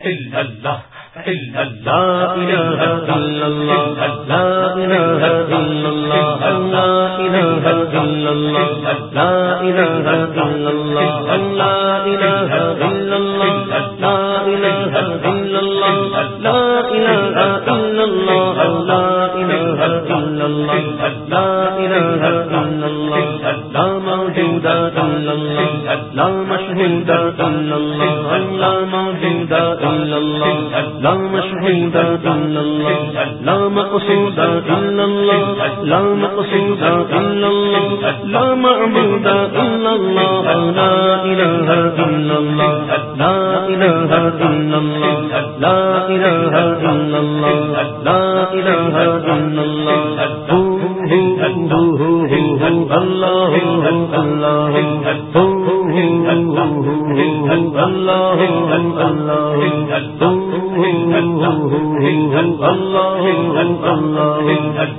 اللہ موجودہ لا مشهود صلى الله لا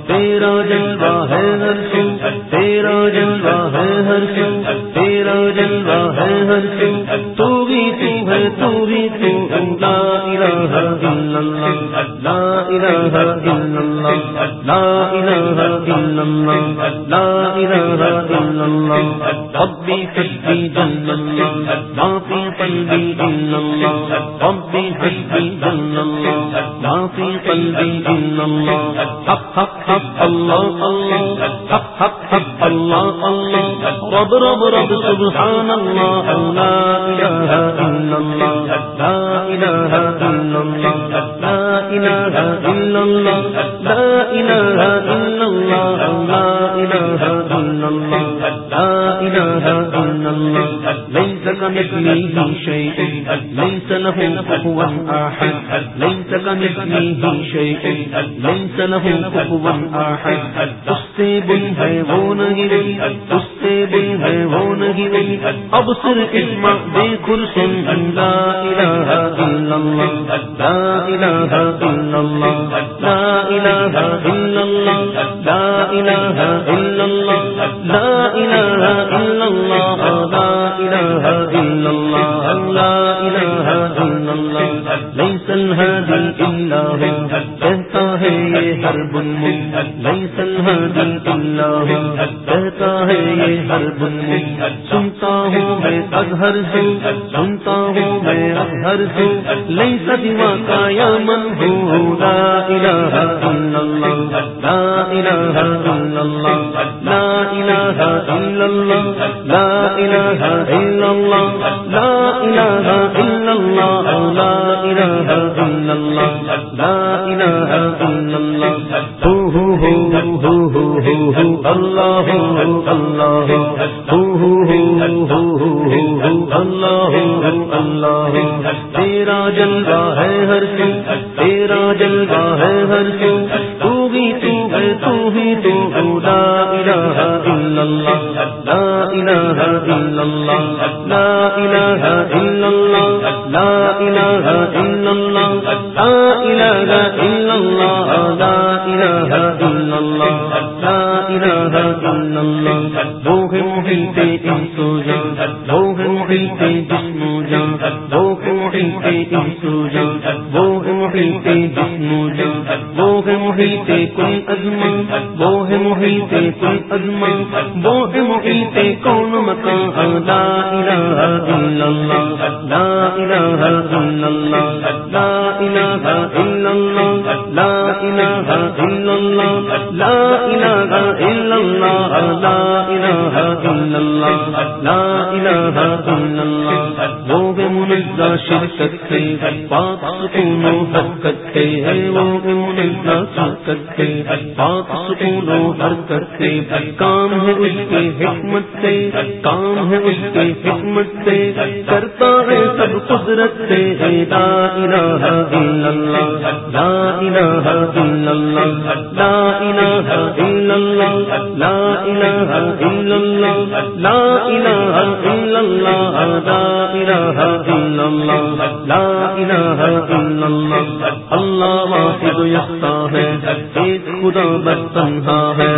تیرا جلوہ ہے ہر سن تیرا جلوہ ہے ہر سن تیرا جلوہ ہے ہر سن تو بھی تو ہے تو تو لا الہ الا اللہ، لا الہ الا اللہ، لا الہ الا اللہ، لا الہ الا اللہ، ربی حسبی جل اللہ ما فی قلبی الا اللہ، ربی حسبی جل اللہ ما فی قلبی الا اللہ، حق حق حق، اللہ اللہ، حق حق حق، اللہ اللہ، رب رب رب، سبحان اللہ لا الا اللہ كمثله شيء، ليس له كفوا احد ليس كمثله شيء، ليس له كفوا احد اس ہے وہ نہیں اس سے ہے وہ نہیں. اب صرف اسما دیکھ سن، لا الہ الا اللہ لا الہ الا اللہ لا الہ الا اللہ لا الہ الا اللہ لا الہ الا اللہ لا ہے یہ ليس الهادي الا هو. کہتا ہے یہ ہر بن سنتا ہوں میں اظہر سے، سنتا ہوں میں اظہر سے. ليس دما کا یا من ہو، لا الہ الا اللہ. لا الہ الا اللہ. لا الہ الا اللہ. لا الہ الا اللہ. لا الہ الا اللہ. لا الہ الا اللہ. اللہ ہو ہو ہو ہو ہو ہو ہو اللہ اللہ ہو ہو ہو ہو ہو ہو اللہ تیرا جلوہ ہے ہر سو تیرا جلوہ ہے ہر سو تو بھی تو ہے تو ہی تو لا الہ اللہ لا الہ الا اللہ لا الہ الا اللہ لا الہ الا اللہ لا الہ الا اللہ لا الہ الا اللہ لا الہ الا اللہ وہ ہے محیط انس جان وہ ہے محیط جسم جان وہ ہے محیط انس جان وہ ہے محیط جسم وہ ہے محیط کل ازما وہ ہے محیط کل ازما وہ ہے محیط کون مکان لا الہ الا اللہ۔ لا الہ الا اللہ۔ لا الہ الا اللہ۔ لا الہ الا اللہ۔ لا الہ الا اللہ۔ لا الہ الا اللہ۔ لا الہ الا اللہ۔ منزہ شرکت سے پاک حرکت شرکت پاک حرکت کام ہے اس کے حکمت سے کام ہے اس کے حکمت سے، کرتا ہے سب قدرت سے لا الہ الا اللہ، لا الہ الا اللہ، لا الہ الا اللہ، لا الہ الا اللہ، لا الہ الا اللہ، لا الہ الا اللہ اللہ، لا الہ الا اللہ اللہ واحد یکتا ہے، ایک خدا بس تنہا ہے،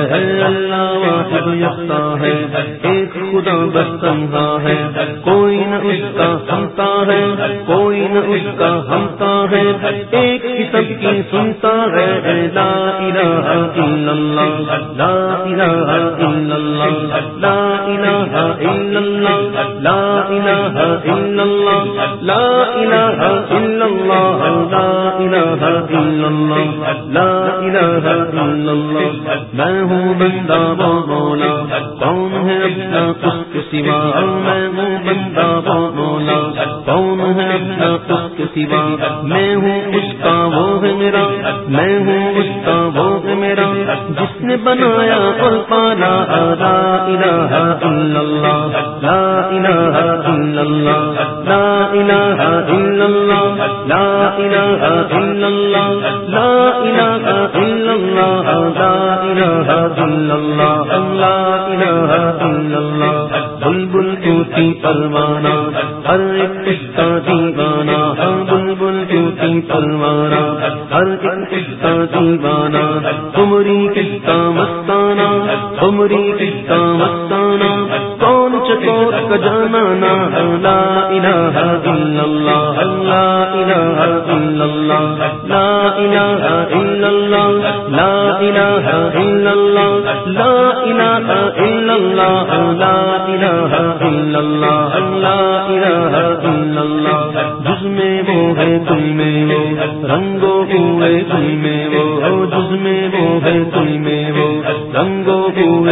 اللہ واحد یکتا ہے، ایک خدا بس تنہا ہے، کوئی نہ اس کا ہمتا ہے، کوئی نہ اس کا ہمتا ہے، ایک ہی سب کی سنتا ہے لا الہ الا اللہ، لا الہ الا اللہ، لا الہ الا اللہ، لا الہ الا اللہ، لا الہ الا اللہ، لا الہ الا اللہ، لا الہ الا اللہ، میں ہوں بندہ مولا کون ہے اپنا اس سوا میں ہوں بندہ مولا کون ہے اپنا اس سوا؟ میں ہوں اس کا وہ ہے میرا، میں ہوں اس کا وہ ہے میرا، جس نے بنایا اور پالا۔ لا الہ الا اللہ، لا الہ الا اللہ، لا الہ الا اللہ، لا الہ الا اللہ، لا الہ الا اللہ، لا الہ الا اللہ، لا الہ الا اللہ، بلبل کیوتی پروانہ، ہر ایک قصہ دیوانہ ہاں، بلبل کیوتی پروانہ، ہر ایک قصہ دیوانہ تمری قصہ مستانہ تمری قصہ مستانہ، کون چکور کا جانا نا لا الہ الا اللہ، لا الہ الا اللہ، لا الہ الا اللہ لا الہ الا اللہ لا الہ الا اللہ لا الہ الا اللہ جس میں وہ ہے تم میں وہ. رنگو ہوئے تم میں وہ. جس میں وہ ہے تم میں وہ. رنگو ہوئے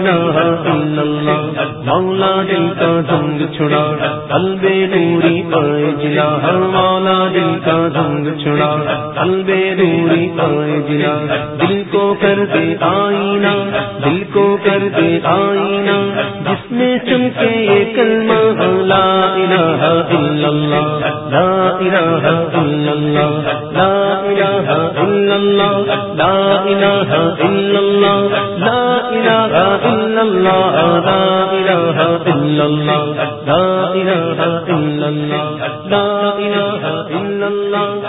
الہ الا اللہ مولا دل کا جنگ چھڑا قلب نوری پائے جلا مولا دل کا جنگ چھڑا قلب نوری پائے جلا دل کو کر دے آئینہ، دل کو کر دے آئینہ۔ جس میں چمکے یہ کلمہ، لا الہ الا اللہ۔ لا الہ الا اللہ، لا الہ الا اللہ، لا الہ الا اللہ، لا إله إلا الله لا إله إلا الله لا إله إلا الله